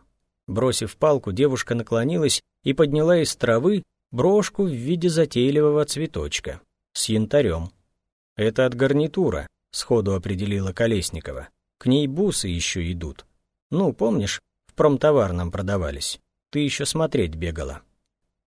Бросив палку, девушка наклонилась и подняла из травы брошку в виде затейливого цветочка с янтарем. «Это от гарнитура», — сходу определила Колесникова. «К ней бусы еще идут. Ну, помнишь, в промтоварном продавались. Ты еще смотреть бегала».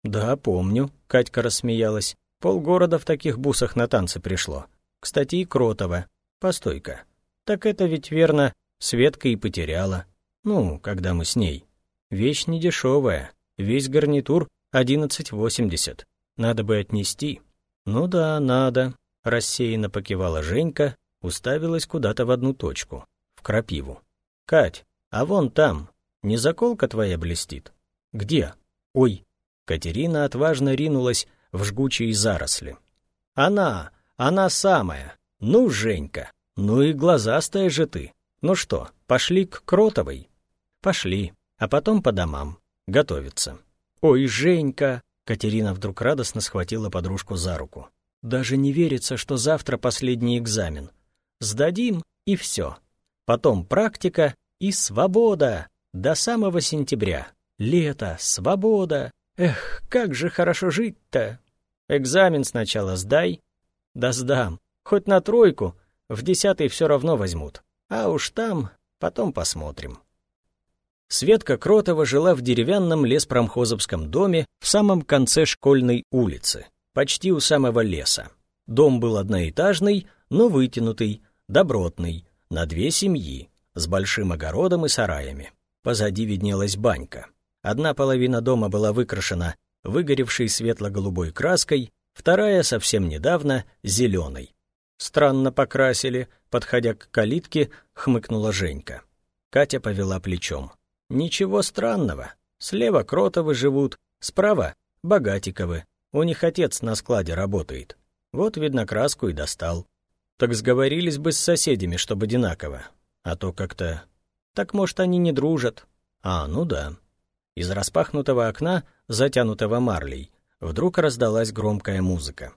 «Да, помню», — Катька рассмеялась. «Полгорода в таких бусах на танцы пришло. Кстати, и Кротова. Постой-ка. Так это ведь верно Светка и потеряла. Ну, когда мы с ней. Вещь недешевая. Весь гарнитур 11,80. Надо бы отнести. Ну да, надо. Рассеянно покивала Женька, уставилась куда-то в одну точку. В крапиву. Кать, а вон там, не заколка твоя блестит? Где? Ой. Катерина отважно ринулась в жгучие заросли. Она, она самая. Ну, Женька, ну и глазастая же ты. Ну что, пошли к Кротовой? Пошли, а потом по домам. Готовиться. Ой, Женька! Катерина вдруг радостно схватила подружку за руку. Даже не верится, что завтра последний экзамен. Сдадим, и все. Потом практика и свобода. До самого сентября. Лето, свобода. Эх, как же хорошо жить-то. Экзамен сначала сдай. Да сдам. Хоть на тройку. В десятый все равно возьмут. А уж там потом посмотрим. Светка Кротова жила в деревянном леспромхозовском доме в самом конце школьной улицы, почти у самого леса. Дом был одноэтажный, но вытянутый, добротный, на две семьи, с большим огородом и сараями. позади виднелась банька. Одна половина дома была выкрашена выгоревшей светло-голубой краской, вторая совсем недавно — зеленой. Странно покрасили, подходя к калитке, хмыкнула Женька. Катя повела плечом. Ничего странного. Слева Кротовы живут, справа — Богатиковы. У них отец на складе работает. Вот, видно, краску и достал. Так сговорились бы с соседями, чтобы одинаково. А то как-то... Так, может, они не дружат. А, ну да. Из распахнутого окна, затянутого марлей, вдруг раздалась громкая музыка.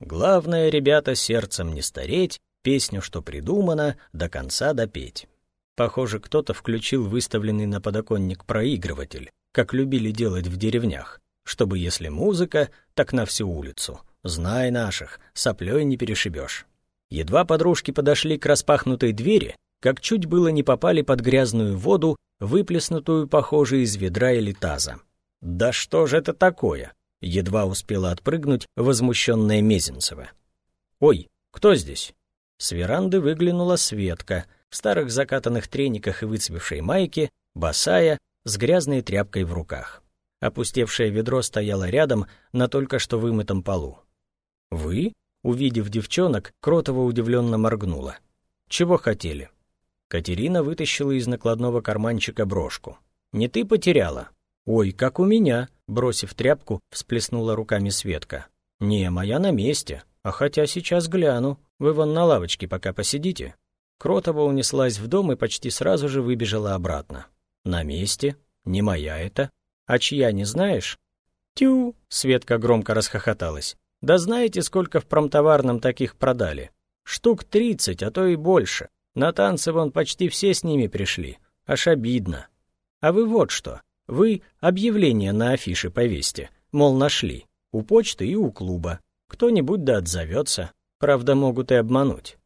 Главное, ребята, сердцем не стареть, песню, что придумано, до конца допеть. Похоже, кто-то включил выставленный на подоконник проигрыватель, как любили делать в деревнях, чтобы если музыка, так на всю улицу. Знай наших, соплей не перешибешь. Едва подружки подошли к распахнутой двери, как чуть было не попали под грязную воду, выплеснутую, похоже, из ведра или таза. «Да что же это такое?» — едва успела отпрыгнуть возмущенная Мезенцева. «Ой, кто здесь?» С веранды выглянула Светка, в старых закатанных трениках и выцвевшей майке, босая, с грязной тряпкой в руках. Опустевшее ведро стояло рядом на только что вымытом полу. «Вы?» — увидев девчонок, Кротова удивленно моргнула. «Чего хотели?» Катерина вытащила из накладного карманчика брошку. «Не ты потеряла?» «Ой, как у меня!» — бросив тряпку, всплеснула руками Светка. «Не, моя на месте. А хотя сейчас гляну. Вы вон на лавочке пока посидите». Кротова унеслась в дом и почти сразу же выбежала обратно. «На месте? Не моя это?» «А чья, не знаешь?» «Тю!» — Светка громко расхохоталась. «Да знаете, сколько в промтоварном таких продали? Штук тридцать, а то и больше. На танцы вон почти все с ними пришли. Аж обидно. А вы вот что. Вы объявление на афише повесьте. Мол, нашли. У почты и у клуба. Кто-нибудь да отзовется. Правда, могут и обмануть.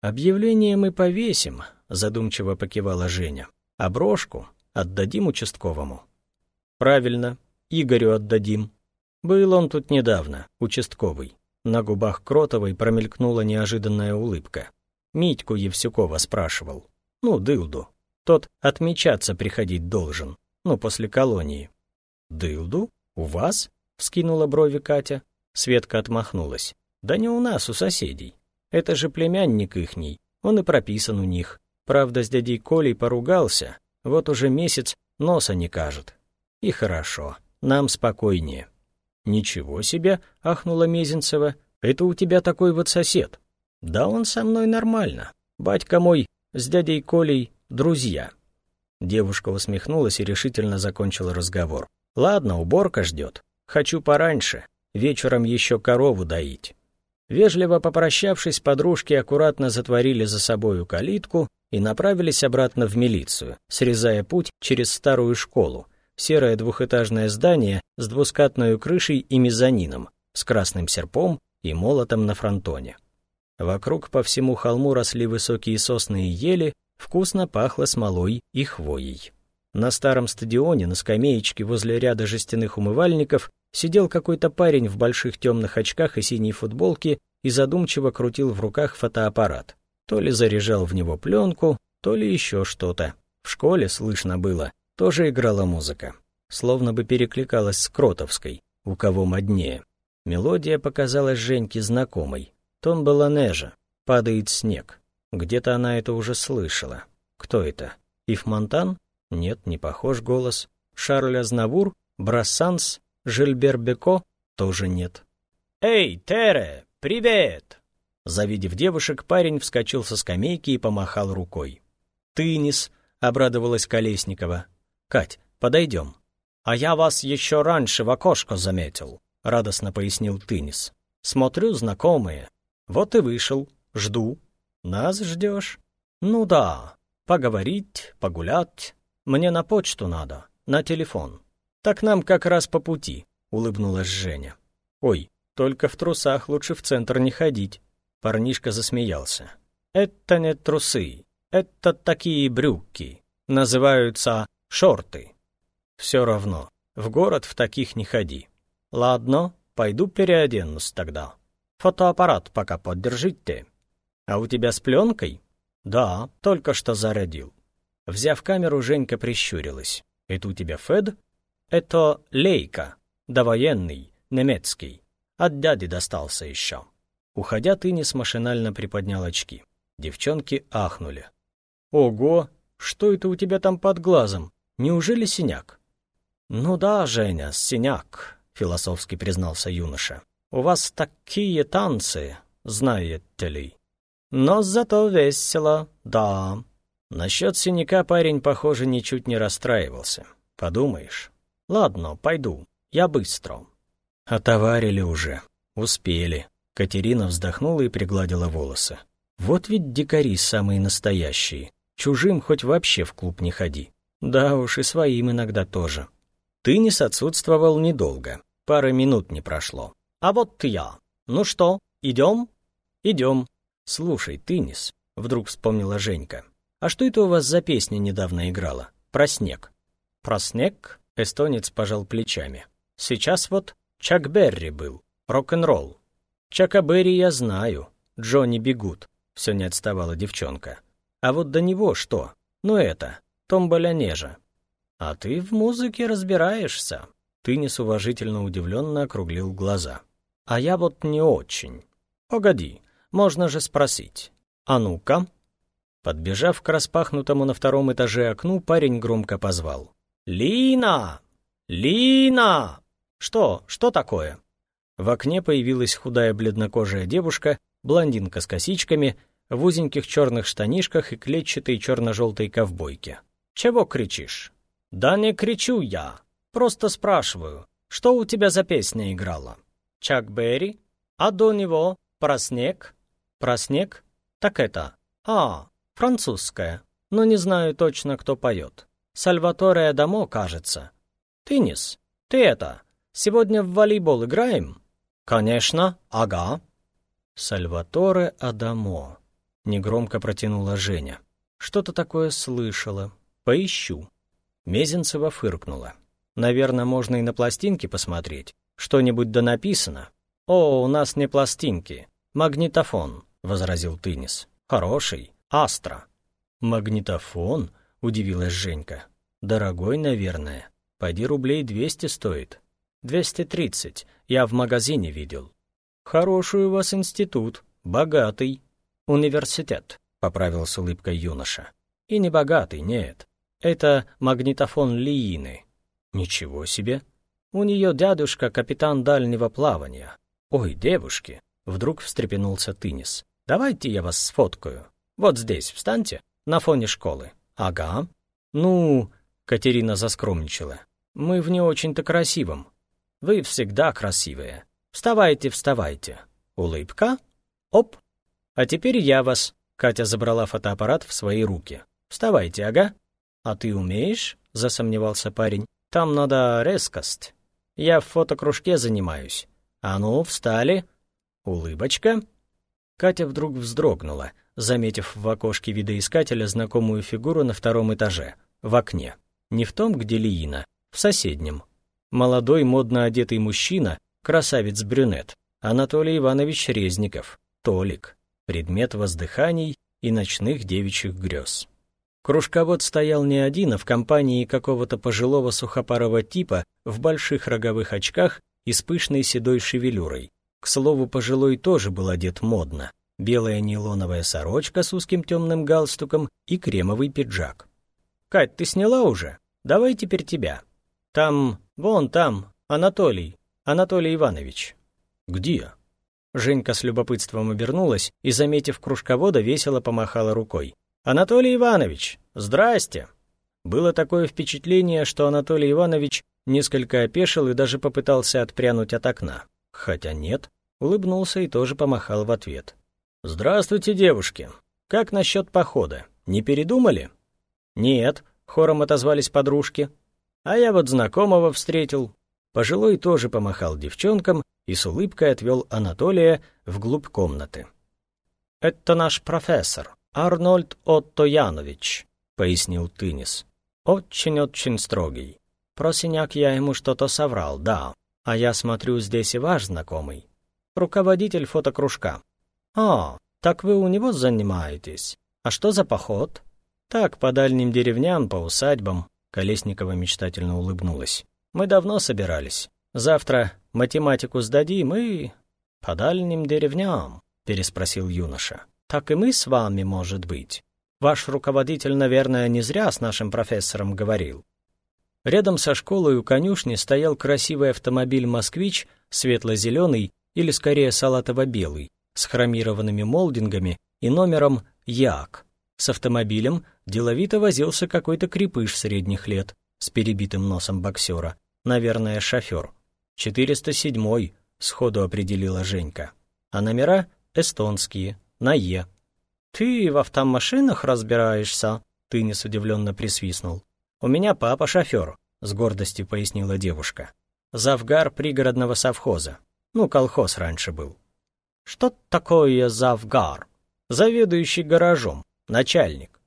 «Объявление мы повесим», — задумчиво покивала Женя. «А брошку отдадим участковому». Правильно, Игорю отдадим. Был он тут недавно, участковый. На губах Кротовой промелькнула неожиданная улыбка. Митьку Евсюкова спрашивал. Ну, дылду. Тот отмечаться приходить должен. Ну, после колонии. «Дылду? У вас?» — вскинула брови Катя. Светка отмахнулась. «Да не у нас, у соседей. Это же племянник ихний, он и прописан у них. Правда, с дядей Колей поругался, вот уже месяц носа не кажет. И хорошо, нам спокойнее. Ничего себе, ахнула Мезенцева. Это у тебя такой вот сосед. Да он со мной нормально. Батька мой с дядей Колей друзья. Девушка усмехнулась и решительно закончила разговор. Ладно, уборка ждет. Хочу пораньше. Вечером еще корову доить. Вежливо попрощавшись, подружки аккуратно затворили за собою калитку и направились обратно в милицию, срезая путь через старую школу, серое двухэтажное здание с двускатной крышей и мезонином, с красным серпом и молотом на фронтоне. Вокруг по всему холму росли высокие сосны и ели, вкусно пахло смолой и хвоей. На старом стадионе, на скамеечке возле ряда жестяных умывальников, сидел какой-то парень в больших темных очках и синей футболке и задумчиво крутил в руках фотоаппарат. То ли заряжал в него пленку, то ли еще что-то. В школе слышно было, тоже играла музыка, словно бы перекликалась с Кротовской, у кого моднее. Мелодия показалась Женьке знакомой. Тон была Нежа, «Падает снег». Где-то она это уже слышала. Кто это? Ив Монтан? Нет, не похож голос. Шарль Азнавур? Брассанс? Жильбер Беко? Тоже нет. «Эй, Тере, привет!» Завидев девушек, парень вскочил со скамейки и помахал рукой. «Тынис», — обрадовалась Колесникова. «Кать, подойдем». «А я вас еще раньше в окошко заметил», — радостно пояснил Тынис. «Смотрю, знакомые. Вот и вышел. Жду. Нас ждешь?» «Ну да. Поговорить, погулять. Мне на почту надо, на телефон». «Так нам как раз по пути», — улыбнулась Женя. «Ой, только в трусах лучше в центр не ходить». Парнишка засмеялся. «Это не трусы. Это такие брюки. Называются шорты. Все равно, в город в таких не ходи. Ладно, пойду переоденусь тогда. Фотоаппарат пока поддержите. А у тебя с пленкой? Да, только что зарядил. Взяв камеру, Женька прищурилась. «Это у тебя Фед?» «Это Лейка, довоенный, немецкий. От дяди достался еще». Уходя, Тынис машинально приподнял очки. Девчонки ахнули. «Ого! Что это у тебя там под глазом? Неужели синяк?» «Ну да, Женя, синяк», — философски признался юноша. «У вас такие танцы, знаете ли. Но зато весело, да». Насчет синяка парень, похоже, ничуть не расстраивался. Подумаешь. Ладно, пойду. Я быстро. Отоварили уже. Успели. Катерина вздохнула и пригладила волосы. Вот ведь дикари самые настоящие. Чужим хоть вообще в клуб не ходи. Да уж, и своим иногда тоже. Тынис отсутствовал недолго. Пары минут не прошло. А вот ты я. Ну что, идем? Идем. Слушай, Тынис, вдруг вспомнила Женька. «А что это у вас за песня недавно играла? Про снег?» «Про снег?» — эстонец пожал плечами. «Сейчас вот Чак Берри был. Рок-н-ролл. Чака Берри я знаю. Джонни Бегут». Все не отставала девчонка. «А вот до него что? Ну это, Томболя Нежа». «А ты в музыке разбираешься?» Тынис уважительно удивленно округлил глаза. «А я вот не очень. Погоди, можно же спросить. А ну-ка, Подбежав к распахнутому на втором этаже окну, парень громко позвал. «Лина! Лина!» «Что? Что такое?» В окне появилась худая бледнокожая девушка, блондинка с косичками, в узеньких черных штанишках и клетчатой черно-желтой ковбойке. «Чего кричишь?» «Да не кричу я. Просто спрашиваю, что у тебя за песня играла?» «Чак Берри? А до него? Про снег?» «Про снег? Так это... А, Французская, но не знаю точно, кто поет. Сальваторе Адамо, кажется. Тынис, ты это, сегодня в волейбол играем? Конечно, ага. Сальваторе Адамо. Негромко протянула Женя. Что-то такое слышала. Поищу. Мезенцева фыркнула. Наверное, можно и на пластинке посмотреть. Что-нибудь да написано. О, у нас не пластинки. Магнитофон, возразил Тынис. Хороший. Астра. Магнитофон? Удивилась Женька. Дорогой, наверное. Пойди рублей двести стоит. Двести тридцать. Я в магазине видел. Хороший у вас институт. Богатый. Университет, поправил с улыбкой юноша. И не богатый, нет. Это магнитофон Лиины. Ничего себе. У нее дядюшка капитан дальнего плавания. Ой, девушки, вдруг встрепенулся Тынис. Давайте я вас сфоткаю. Вот здесь встаньте, на фоне школы. Ага. Ну, Катерина заскромничала. Мы в не очень-то красивом. Вы всегда красивые. Вставайте, вставайте. Улыбка. Оп. А теперь я вас. Катя забрала фотоаппарат в свои руки. Вставайте, ага. А ты умеешь? Засомневался парень. Там надо резкость. Я в фотокружке занимаюсь. А ну, встали. Улыбочка. Катя вдруг вздрогнула, заметив в окошке видоискателя знакомую фигуру на втором этаже, в окне. Не в том, где Лиина, в соседнем. Молодой, модно одетый мужчина, красавец-брюнет, Анатолий Иванович Резников, Толик, предмет воздыханий и ночных девичьих грез. Кружковод стоял не один, а в компании какого-то пожилого сухопарого типа в больших роговых очках и с пышной седой шевелюрой. К слову, пожилой тоже был одет модно белая нейлоновая сорочка с узким темным галстуком и кремовый пиджак. «Кать, ты сняла уже? Давай теперь тебя. Там, вон там, Анатолий, Анатолий Иванович». «Где?» Женька с любопытством обернулась и, заметив кружковода, весело помахала рукой. «Анатолий Иванович, здрасте!» Было такое впечатление, что Анатолий Иванович несколько опешил и даже попытался отпрянуть от окна. Хотя нет, улыбнулся и тоже помахал в ответ. «Здравствуйте, девушки. Как насчет похода? Не передумали?» «Нет», — хором отозвались подружки. «А я вот знакомого встретил». Пожилой тоже помахал девчонкам и с улыбкой отвел Анатолия вглубь комнаты. «Это наш профессор, Арнольд Отто Янович», — пояснил Тынис. «Очень-очень строгий. Про синяк я ему что-то соврал, да. А я смотрю, здесь и ваш знакомый. Руководитель фотокружка. «А, так вы у него занимаетесь. А что за поход?» Так, по дальним деревням, по усадьбам. Колесникова мечтательно улыбнулась. Мы давно собирались. Завтра математику сдадим и... По дальним деревням, переспросил юноша. Так и мы с вами, может быть. Ваш руководитель, наверное, не зря с нашим профессором говорил. Рядом со школой у конюшни стоял красивый автомобиль «Москвич», светло-зеленый или скорее салатово-белый, с хромированными молдингами и номером «Як». С автомобилем деловито возился какой-то крепыш средних лет с перебитым носом боксера, наверное, шофер. «407-й», — сходу определила Женька. А номера — эстонские, на «Е». «Ты в автомашинах разбираешься?» — Тынис удивленно присвистнул. «У меня папа шофер», — с гордостью пояснила девушка. «Завгар пригородного совхоза. Ну, колхоз раньше был». «Что такое завгар?» «Заведующий гаражом, начальник».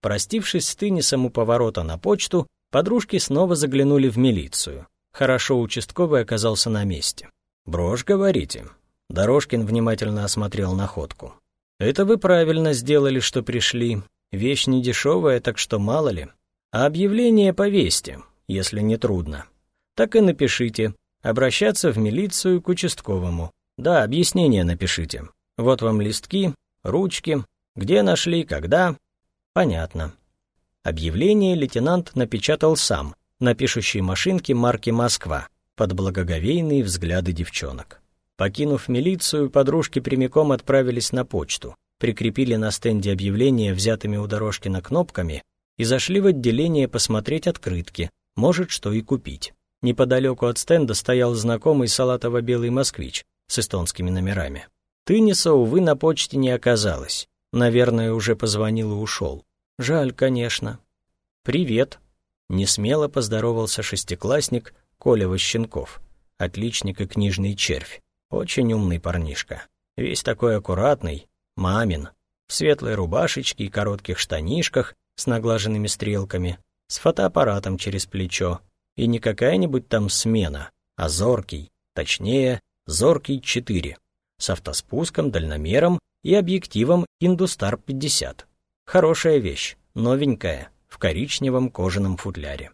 Простившись с Тынисом у поворота на почту, подружки снова заглянули в милицию. Хорошо участковый оказался на месте. «Брошь, говорите?» Дорожкин внимательно осмотрел находку. «Это вы правильно сделали, что пришли. Вещь не дешевая, так что мало ли. А объявление повесьте, если не трудно. Так и напишите. Обращаться в милицию к участковому. Да, объяснение напишите. Вот вам листки, ручки, где нашли, когда. Понятно. Объявление лейтенант напечатал сам, на пишущей машинке марки «Москва», под благоговейные взгляды девчонок. Покинув милицию, подружки прямиком отправились на почту, прикрепили на стенде объявления взятыми у Дорожкина кнопками и зашли в отделение посмотреть открытки, может, что и купить. Неподалеку от стенда стоял знакомый салатово-белый москвич с эстонскими номерами. Тыниса, увы, на почте не оказалось. Наверное, уже позвонил и ушел. Жаль, конечно. «Привет», — несмело поздоровался шестиклассник Коля Ващенков, отличник и книжный червь. Очень умный парнишка. Весь такой аккуратный, мамин, в светлой рубашечке и коротких штанишках, с наглаженными стрелками, с фотоаппаратом через плечо. И не какая-нибудь там смена, а зоркий, точнее, зоркий 4, с автоспуском, дальномером и объективом Индустар 50. Хорошая вещь, новенькая, в коричневом кожаном футляре.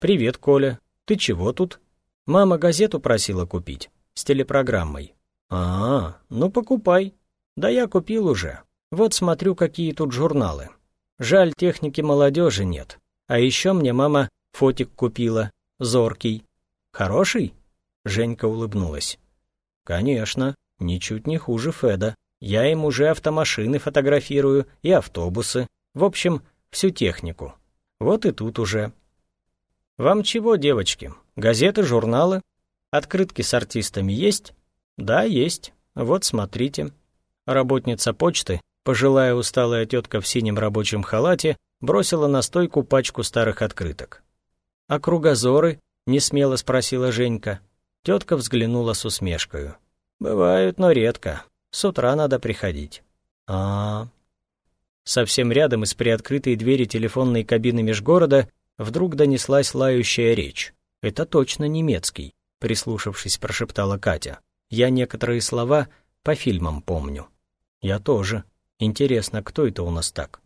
«Привет, Коля. Ты чего тут?» «Мама газету просила купить, с телепрограммой». «А, ну покупай. Да я купил уже. Вот смотрю, какие тут журналы. Жаль, техники молодежи нет. А еще мне мама фотик купила, зоркий. Хороший? Женька улыбнулась. Конечно, ничуть не хуже Феда. Я им уже автомашины фотографирую и автобусы. В общем, всю технику. Вот и тут уже. Вам чего, девочки? Газеты, журналы? Открытки с артистами есть? Да, есть. Вот смотрите. Работница почты Пожилая усталая тетка в синем рабочем халате бросила на стойку пачку старых открыток. «А кругозоры?» — несмело спросила Женька. Тетка взглянула с усмешкой. «Бывают, но редко. С утра надо приходить». А, -а, -а. Совсем рядом из приоткрытой двери телефонной кабины межгорода вдруг донеслась лающая речь. «Это точно немецкий», — прислушавшись, прошептала Катя. «Я некоторые слова по фильмам помню». «Я тоже», Интересно, кто это у нас так?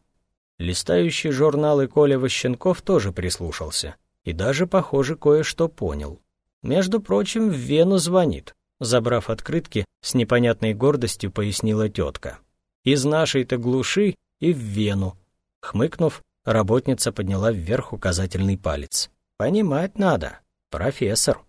Листающий журналы Коля Ващенков тоже прислушался и даже, похоже, кое-что понял. Между прочим, в Вену звонит. Забрав открытки, с непонятной гордостью пояснила тетка. Из нашей-то глуши и в Вену. Хмыкнув, работница подняла вверх указательный палец. Понимать надо, профессор.